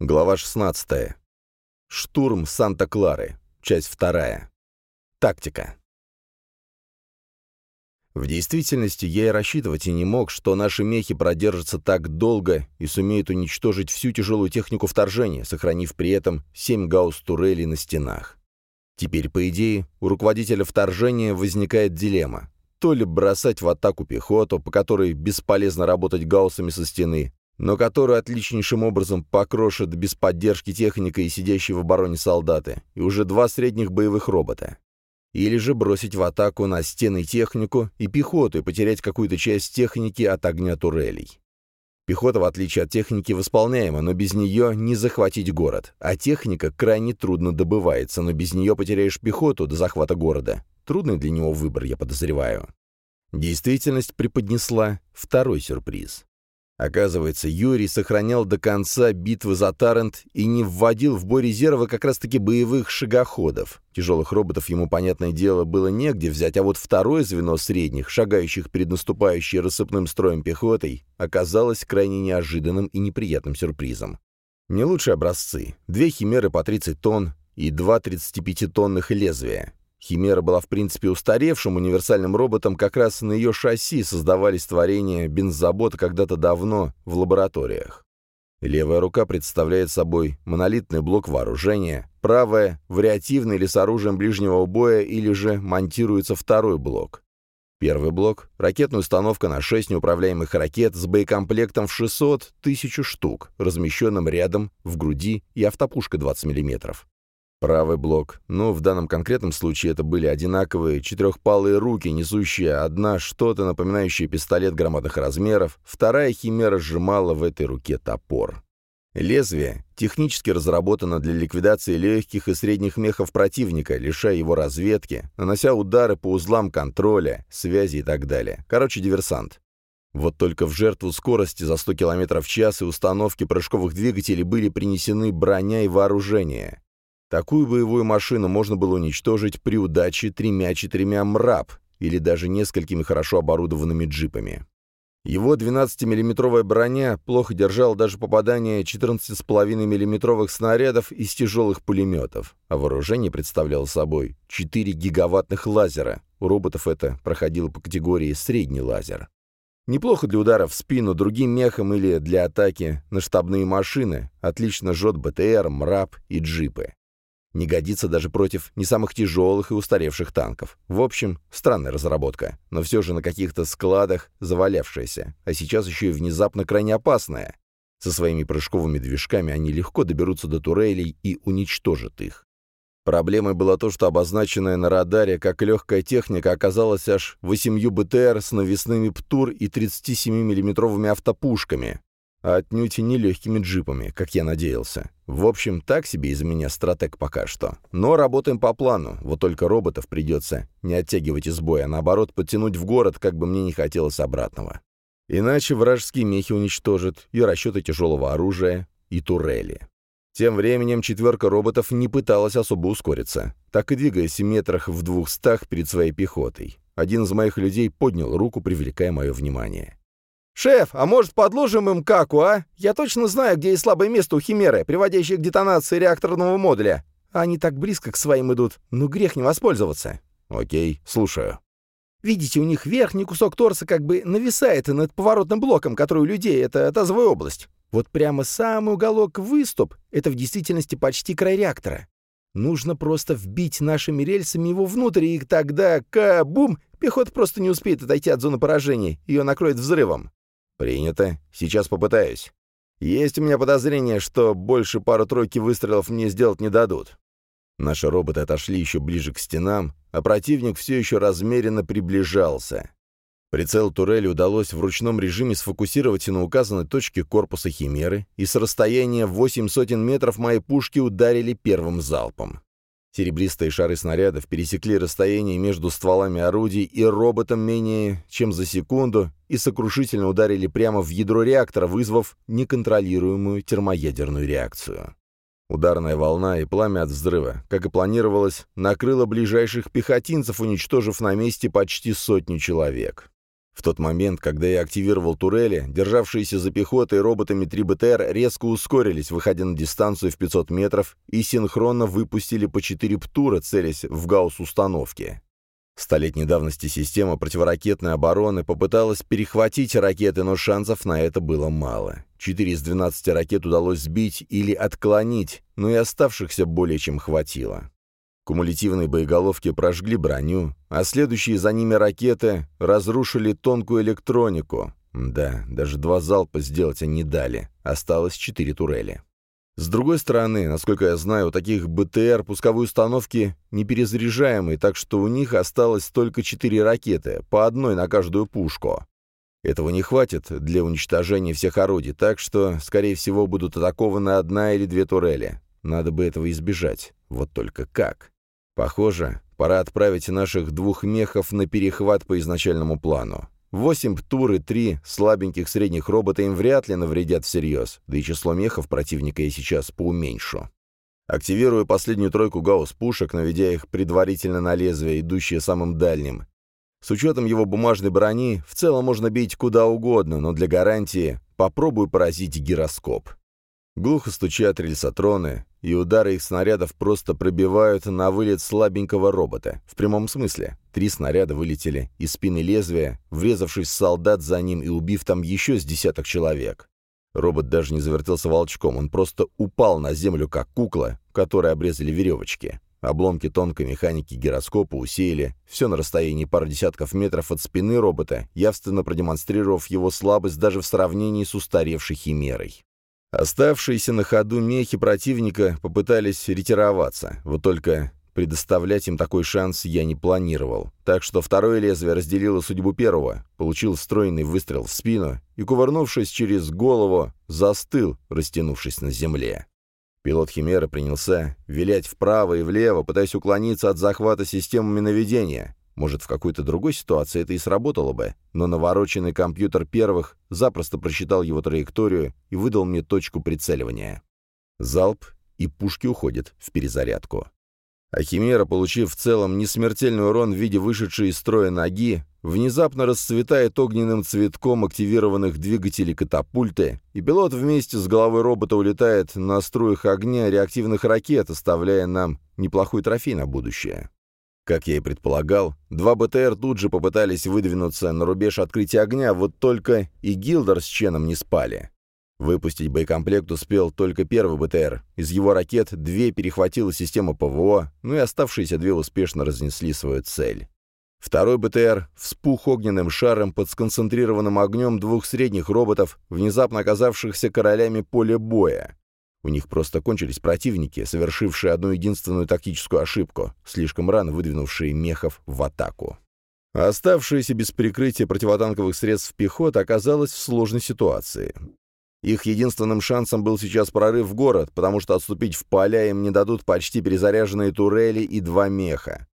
Глава 16. Штурм Санта-Клары. Часть 2. Тактика. В действительности я и рассчитывать и не мог, что наши мехи продержатся так долго и сумеют уничтожить всю тяжелую технику вторжения, сохранив при этом 7 гаусс-турелей на стенах. Теперь, по идее, у руководителя вторжения возникает дилемма. То ли бросать в атаку пехоту, по которой бесполезно работать гауссами со стены, но которую отличнейшим образом покрошат без поддержки техника и сидящие в обороне солдаты, и уже два средних боевых робота. Или же бросить в атаку на стены технику и пехоту и потерять какую-то часть техники от огня турелей. Пехота, в отличие от техники, восполняема, но без нее не захватить город, а техника крайне трудно добывается, но без нее потеряешь пехоту до захвата города. Трудный для него выбор, я подозреваю. Действительность преподнесла второй сюрприз. Оказывается, Юрий сохранял до конца битвы за Тарент и не вводил в бой резервы как раз-таки боевых шагоходов. Тяжелых роботов ему, понятное дело, было негде взять, а вот второе звено средних, шагающих перед наступающей рассыпным строем пехотой, оказалось крайне неожиданным и неприятным сюрпризом. Не лучшие образцы. Две химеры по 30 тонн и два 35-тонных лезвия. Химера была в принципе устаревшим универсальным роботом, как раз на ее шасси создавались творения бензобота когда-то давно в лабораториях. Левая рука представляет собой монолитный блок вооружения, правая — вариативный или с оружием ближнего боя, или же монтируется второй блок. Первый блок — ракетная установка на 6 неуправляемых ракет с боекомплектом в 600 тысяч штук, размещенным рядом в груди и автопушка 20 мм. Правый блок. Ну, в данном конкретном случае это были одинаковые четырехпалые руки, несущие одна что-то напоминающее пистолет громадных размеров, вторая химера сжимала в этой руке топор. Лезвие технически разработано для ликвидации легких и средних мехов противника, лишая его разведки, нанося удары по узлам контроля, связи и так далее. Короче, диверсант. Вот только в жертву скорости за 100 км в час и установки прыжковых двигателей были принесены броня и вооружение. Такую боевую машину можно было уничтожить при удаче тремя-четырьмя МРАП или даже несколькими хорошо оборудованными джипами. Его 12-миллиметровая броня плохо держала даже попадание 14,5 миллиметровых снарядов из тяжелых пулеметов, а вооружение представляло собой 4 гигаваттных лазера. У роботов это проходило по категории «средний лазер». Неплохо для удара в спину другим мехам или для атаки на штабные машины, отлично жжет БТР, МРАП и джипы. Не годится даже против не самых тяжелых и устаревших танков. В общем, странная разработка, но все же на каких-то складах завалявшаяся, а сейчас еще и внезапно крайне опасная. Со своими прыжковыми движками они легко доберутся до турелей и уничтожат их. Проблемой было то, что обозначенная на радаре как легкая техника оказалась аж 8 БТР с навесными ПТУР и 37 миллиметровыми автопушками, а отнюдь не легкими джипами, как я надеялся. В общем, так себе из меня стратег пока что. Но работаем по плану, вот только роботов придется не оттягивать из боя, а наоборот подтянуть в город, как бы мне не хотелось обратного. Иначе вражеские мехи уничтожат и расчеты тяжелого оружия, и турели. Тем временем четверка роботов не пыталась особо ускориться, так и двигаясь метрах в двухстах перед своей пехотой. Один из моих людей поднял руку, привлекая мое внимание. «Шеф, а может, подложим им каку, а? Я точно знаю, где есть слабое место у Химеры, приводящее к детонации реакторного модуля. Они так близко к своим идут, ну грех не воспользоваться». «Окей, слушаю». «Видите, у них верхний кусок торса как бы нависает над поворотным блоком, который у людей — это тазовая область. Вот прямо самый уголок выступ — это в действительности почти край реактора. Нужно просто вбить нашими рельсами его внутрь, и тогда, кабум, пехота просто не успеет отойти от зоны поражения, ее накроет взрывом. «Принято. Сейчас попытаюсь. Есть у меня подозрение, что больше пару-тройки выстрелов мне сделать не дадут». Наши роботы отошли еще ближе к стенам, а противник все еще размеренно приближался. Прицел турели удалось в ручном режиме сфокусировать на указанной точке корпуса Химеры, и с расстояния в 8 сотен метров мои пушки ударили первым залпом. Серебристые шары снарядов пересекли расстояние между стволами орудий и роботом менее чем за секунду и сокрушительно ударили прямо в ядро реактора, вызвав неконтролируемую термоядерную реакцию. Ударная волна и пламя от взрыва, как и планировалось, накрыло ближайших пехотинцев, уничтожив на месте почти сотню человек. В тот момент, когда я активировал турели, державшиеся за пехотой роботами 3 БТР резко ускорились, выходя на дистанцию в 500 метров, и синхронно выпустили по 4 ПТУРа, целясь в гаусс-установки. Столетней давности система противоракетной обороны попыталась перехватить ракеты, но шансов на это было мало. Четыре из 12 ракет удалось сбить или отклонить, но и оставшихся более чем хватило. Кумулятивные боеголовки прожгли броню, а следующие за ними ракеты разрушили тонкую электронику. Да, даже два залпа сделать они дали. Осталось четыре турели. С другой стороны, насколько я знаю, у таких БТР пусковые установки неперезаряжаемые, так что у них осталось только четыре ракеты, по одной на каждую пушку. Этого не хватит для уничтожения всех орудий, так что, скорее всего, будут атакованы одна или две турели. Надо бы этого избежать. Вот только как? Похоже, пора отправить наших двух мехов на перехват по изначальному плану. Восемь птур и три слабеньких средних робота им вряд ли навредят всерьез, да и число мехов противника я сейчас поуменьшу. Активирую последнюю тройку гаусс-пушек, наведя их предварительно на лезвие, идущее самым дальним. С учетом его бумажной брони, в целом можно бить куда угодно, но для гарантии попробую поразить гироскоп. Глухо стучат рельсотроны, и удары их снарядов просто пробивают на вылет слабенького робота. В прямом смысле. Три снаряда вылетели из спины лезвия, врезавшись в солдат за ним и убив там еще с десяток человек. Робот даже не завертелся волчком, он просто упал на землю, как кукла, которой обрезали веревочки. Обломки тонкой механики гироскопа усеяли все на расстоянии пары десятков метров от спины робота, явственно продемонстрировав его слабость даже в сравнении с устаревшей химерой. Оставшиеся на ходу мехи противника попытались ретироваться, вот только предоставлять им такой шанс я не планировал. Так что второе лезвие разделило судьбу первого, получил стройный выстрел в спину и, кувырнувшись через голову, застыл, растянувшись на земле. Пилот Химеры принялся вилять вправо и влево, пытаясь уклониться от захвата системами наведения. Может, в какой-то другой ситуации это и сработало бы, но навороченный компьютер первых запросто просчитал его траекторию и выдал мне точку прицеливания. Залп, и пушки уходят в перезарядку. А Химера, получив в целом несмертельный урон в виде вышедшей из строя ноги, внезапно расцветает огненным цветком активированных двигателей катапульты, и пилот вместе с головой робота улетает на струях огня реактивных ракет, оставляя нам неплохой трофей на будущее. Как я и предполагал, два БТР тут же попытались выдвинуться на рубеж открытия огня, вот только и Гилдер с Ченом не спали. Выпустить боекомплект успел только первый БТР. Из его ракет две перехватила система ПВО, ну и оставшиеся две успешно разнесли свою цель. Второй БТР вспух огненным шаром под сконцентрированным огнем двух средних роботов, внезапно оказавшихся королями поля боя. У них просто кончились противники, совершившие одну единственную тактическую ошибку, слишком рано выдвинувшие мехов в атаку. Оставшаяся без прикрытия противотанковых средств пехота оказалась в сложной ситуации. Их единственным шансом был сейчас прорыв в город, потому что отступить в поля им не дадут почти перезаряженные турели и два меха.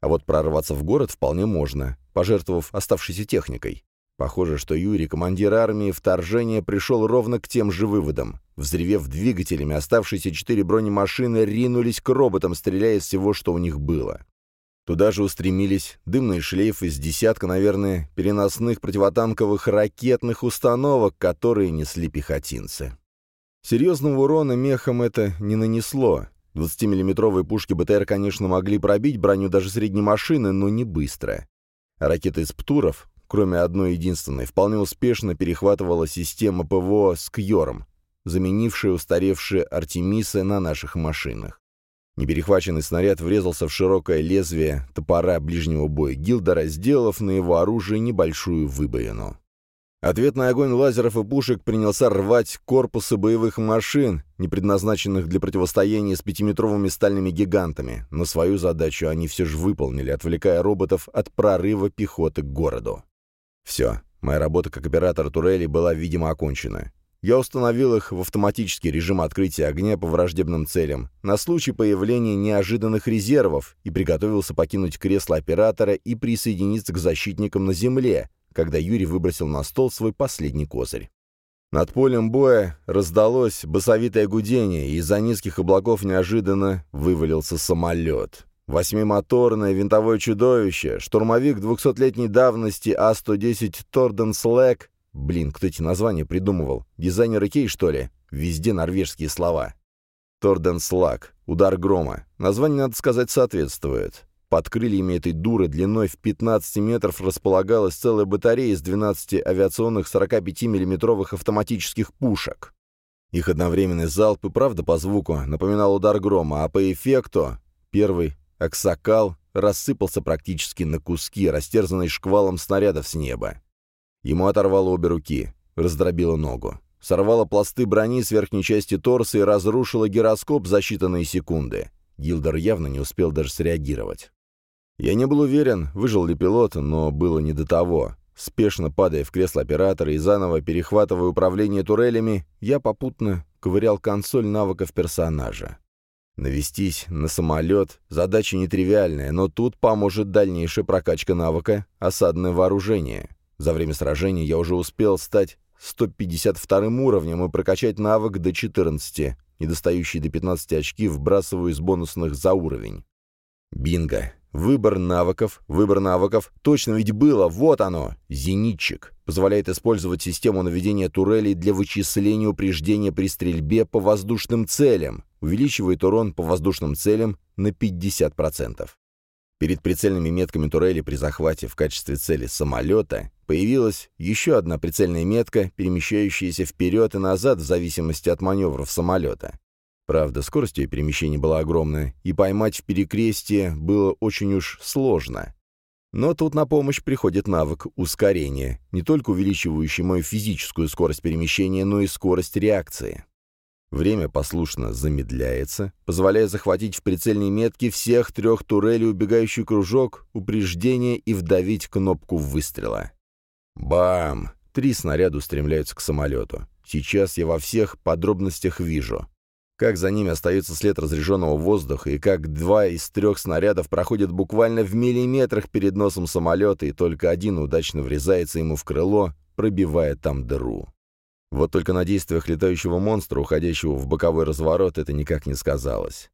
А вот прорваться в город вполне можно, пожертвовав оставшейся техникой. Похоже, что Юрий, командир армии, вторжения пришел ровно к тем же выводам. Взревев двигателями, оставшиеся четыре бронемашины ринулись к роботам, стреляя из всего, что у них было. Туда же устремились дымные шлейфы из десятка, наверное, переносных противотанковых ракетных установок, которые несли пехотинцы. Серьезного урона мехам это не нанесло. 20-миллиметровые пушки БТР, конечно, могли пробить броню даже средней машины, но не быстро. Ракеты из ПТУРов, кроме одной единственной, вполне успешно перехватывала система ПВО с Кьором, заменившая устаревшие Артемисы на наших машинах. Неперехваченный снаряд врезался в широкое лезвие топора ближнего боя Гилдера, сделав на его оружии небольшую выбоину. Ответный огонь лазеров и пушек принялся рвать корпусы боевых машин, не предназначенных для противостояния с пятиметровыми стальными гигантами, но свою задачу они все же выполнили, отвлекая роботов от прорыва пехоты к городу. Все, моя работа как оператор турелей была, видимо, окончена. Я установил их в автоматический режим открытия огня по враждебным целям на случай появления неожиданных резервов и приготовился покинуть кресло оператора и присоединиться к защитникам на земле, когда Юрий выбросил на стол свой последний козырь. Над полем боя раздалось басовитое гудение, и из-за низких облаков неожиданно вывалился самолет. Восьмимоторное винтовое чудовище, штурмовик 200-летней давности А-110 Торден Слэк. Блин, кто эти названия придумывал? Дизайнер Икей, что ли? Везде норвежские слова. Торден Слак. Удар грома. Название, надо сказать, соответствует. Под крыльями этой дуры длиной в 15 метров располагалась целая батарея из 12 авиационных 45 миллиметровых автоматических пушек. Их одновременный залп и правда по звуку напоминал удар грома, а по эффекту первый «Аксакал» рассыпался практически на куски, растерзанный шквалом снарядов с неба. Ему оторвало обе руки, раздробило ногу, сорвало пласты брони с верхней части торса и разрушило гироскоп за считанные секунды. Гилдер явно не успел даже среагировать. Я не был уверен, выжил ли пилот, но было не до того. Спешно падая в кресло оператора и заново перехватывая управление турелями, я попутно ковырял консоль навыков персонажа. Навестись на самолет — задача нетривиальная, но тут поможет дальнейшая прокачка навыка «Осадное вооружение». За время сражения я уже успел стать 152 уровнем и прокачать навык до 14, недостающий до 15 очки вбрасываю из бонусных за уровень. Бинго. Выбор навыков, выбор навыков, точно ведь было, вот оно, зенитчик. Позволяет использовать систему наведения турелей для вычисления упреждения при стрельбе по воздушным целям, увеличивает урон по воздушным целям на 50%. Перед прицельными метками турели при захвате в качестве цели самолета появилась еще одна прицельная метка, перемещающаяся вперед и назад в зависимости от маневров самолета. Правда, скорость ее перемещения была огромная, и поймать в перекрестие было очень уж сложно. Но тут на помощь приходит навык ускорения, не только увеличивающий мою физическую скорость перемещения, но и скорость реакции. Время послушно замедляется, позволяя захватить в прицельной метке всех трех турелей убегающий кружок, упреждение и вдавить кнопку выстрела. Бам! Три снаряда устремляются к самолету. Сейчас я во всех подробностях вижу как за ними остается след разряженного воздуха и как два из трех снарядов проходят буквально в миллиметрах перед носом самолета, и только один удачно врезается ему в крыло, пробивая там дыру. Вот только на действиях летающего монстра, уходящего в боковой разворот, это никак не сказалось.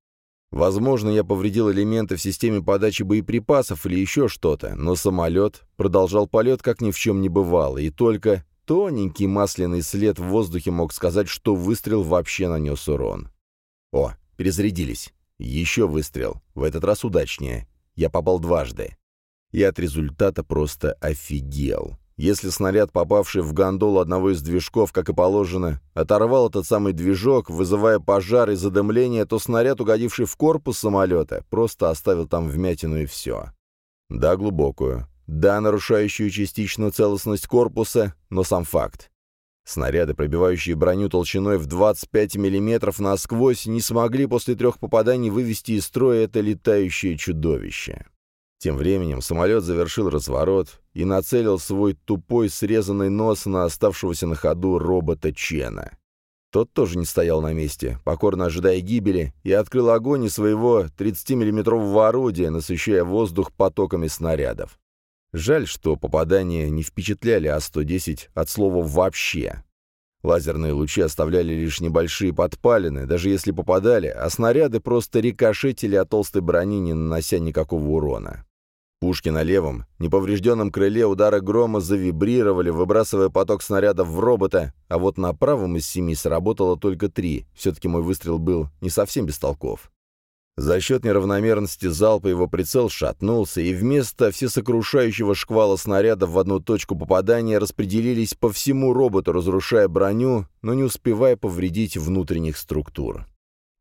Возможно, я повредил элементы в системе подачи боеприпасов или еще что-то, но самолет продолжал полет, как ни в чем не бывало, и только тоненький масляный след в воздухе мог сказать, что выстрел вообще нанес урон. О, перезарядились. Еще выстрел. В этот раз удачнее. Я попал дважды. И от результата просто офигел. Если снаряд, попавший в гондолу одного из движков, как и положено, оторвал этот самый движок, вызывая пожар и задымление, то снаряд, угодивший в корпус самолета, просто оставил там вмятину и все. Да, глубокую. Да, нарушающую частично целостность корпуса, но сам факт. Снаряды, пробивающие броню толщиной в 25 мм насквозь, не смогли после трех попаданий вывести из строя это летающее чудовище. Тем временем самолет завершил разворот и нацелил свой тупой срезанный нос на оставшегося на ходу робота Чена. Тот тоже не стоял на месте, покорно ожидая гибели, и открыл огонь из своего 30-миллиметрового орудия, насыщая воздух потоками снарядов. Жаль, что попадания не впечатляли А-110 от слова «вообще». Лазерные лучи оставляли лишь небольшие подпалины, даже если попадали, а снаряды просто рикошетили от толстой брони, не нанося никакого урона. Пушки на левом, неповрежденном крыле удара грома завибрировали, выбрасывая поток снарядов в робота, а вот на правом из семи сработало только три, все-таки мой выстрел был не совсем бестолков. За счет неравномерности залпа его прицел шатнулся, и вместо всесокрушающего шквала снарядов в одну точку попадания распределились по всему роботу, разрушая броню, но не успевая повредить внутренних структур.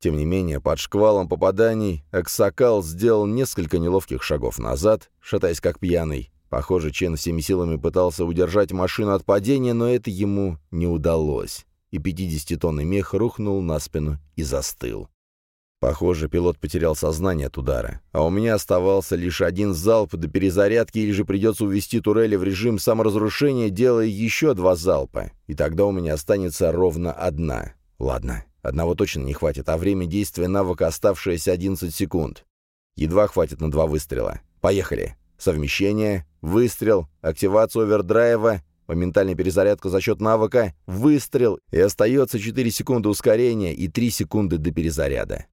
Тем не менее, под шквалом попаданий Аксакал сделал несколько неловких шагов назад, шатаясь как пьяный. Похоже, Чен всеми силами пытался удержать машину от падения, но это ему не удалось, и 50-тонный мех рухнул на спину и застыл. Похоже, пилот потерял сознание от удара, а у меня оставался лишь один залп до перезарядки, или же придется увести турели в режим саморазрушения, делая еще два залпа, и тогда у меня останется ровно одна. Ладно, одного точно не хватит, а время действия навыка оставшееся 11 секунд. Едва хватит на два выстрела. Поехали. Совмещение, выстрел, активация овердрайва, моментальная перезарядка за счет навыка, выстрел, и остается 4 секунды ускорения и 3 секунды до перезаряда.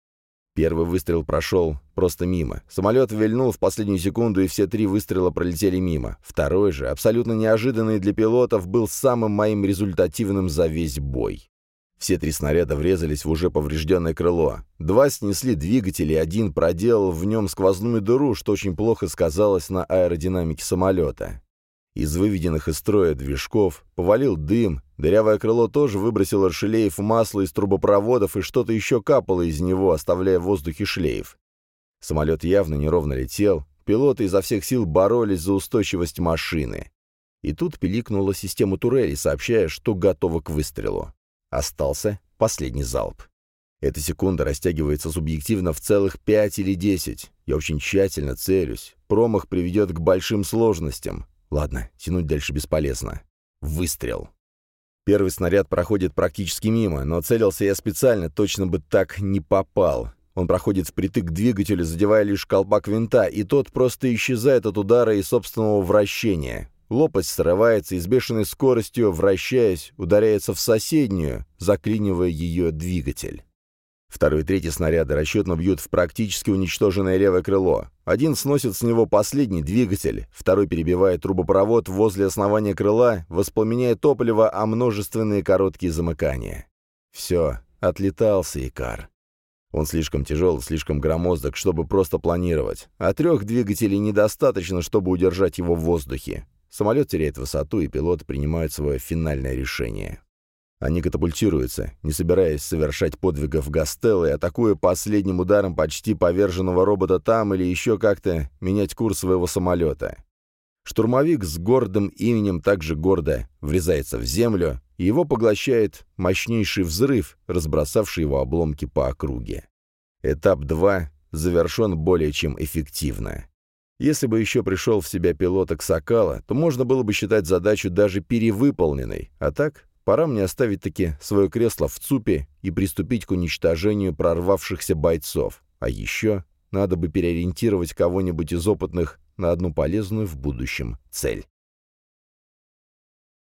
Первый выстрел прошел просто мимо. Самолет вильнул в последнюю секунду, и все три выстрела пролетели мимо. Второй же, абсолютно неожиданный для пилотов, был самым моим результативным за весь бой. Все три снаряда врезались в уже поврежденное крыло. Два снесли двигатели, один проделал в нем сквозную дыру, что очень плохо сказалось на аэродинамике самолета. Из выведенных из строя движков повалил дым, дырявое крыло тоже выбросило шлейф масла из трубопроводов, и что-то еще капало из него, оставляя в воздухе шлейф. Самолет явно неровно летел, пилоты изо всех сил боролись за устойчивость машины. И тут пиликнула система турели, сообщая, что готова к выстрелу. Остался последний залп. Эта секунда растягивается субъективно в целых пять или десять. Я очень тщательно целюсь. Промах приведет к большим сложностям. Ладно, тянуть дальше бесполезно. Выстрел. Первый снаряд проходит практически мимо, но целился я специально, точно бы так не попал. Он проходит впритык к двигателю, задевая лишь колпак винта, и тот просто исчезает от удара и собственного вращения. Лопасть срывается и с бешеной скоростью, вращаясь, ударяется в соседнюю, заклинивая ее двигатель. Второй и третий снаряды расчетно бьют в практически уничтоженное левое крыло. Один сносит с него последний двигатель, второй перебивает трубопровод возле основания крыла, воспламеняя топливо, а множественные короткие замыкания. Все, отлетался Икар. Он слишком тяжел, слишком громоздок, чтобы просто планировать, а трех двигателей недостаточно, чтобы удержать его в воздухе. Самолет теряет высоту, и пилот принимает свое финальное решение. Они катапультируются, не собираясь совершать подвигов Гастеллы, атакуя последним ударом почти поверженного робота там или еще как-то менять курс своего самолета. Штурмовик с гордым именем также гордо врезается в землю, и его поглощает мощнейший взрыв, разбросавший его обломки по округе. Этап 2 завершен более чем эффективно. Если бы еще пришел в себя пилот Аксакала, то можно было бы считать задачу даже перевыполненной, а так Пора мне оставить таки свое кресло в ЦУПе и приступить к уничтожению прорвавшихся бойцов. А еще надо бы переориентировать кого-нибудь из опытных на одну полезную в будущем цель.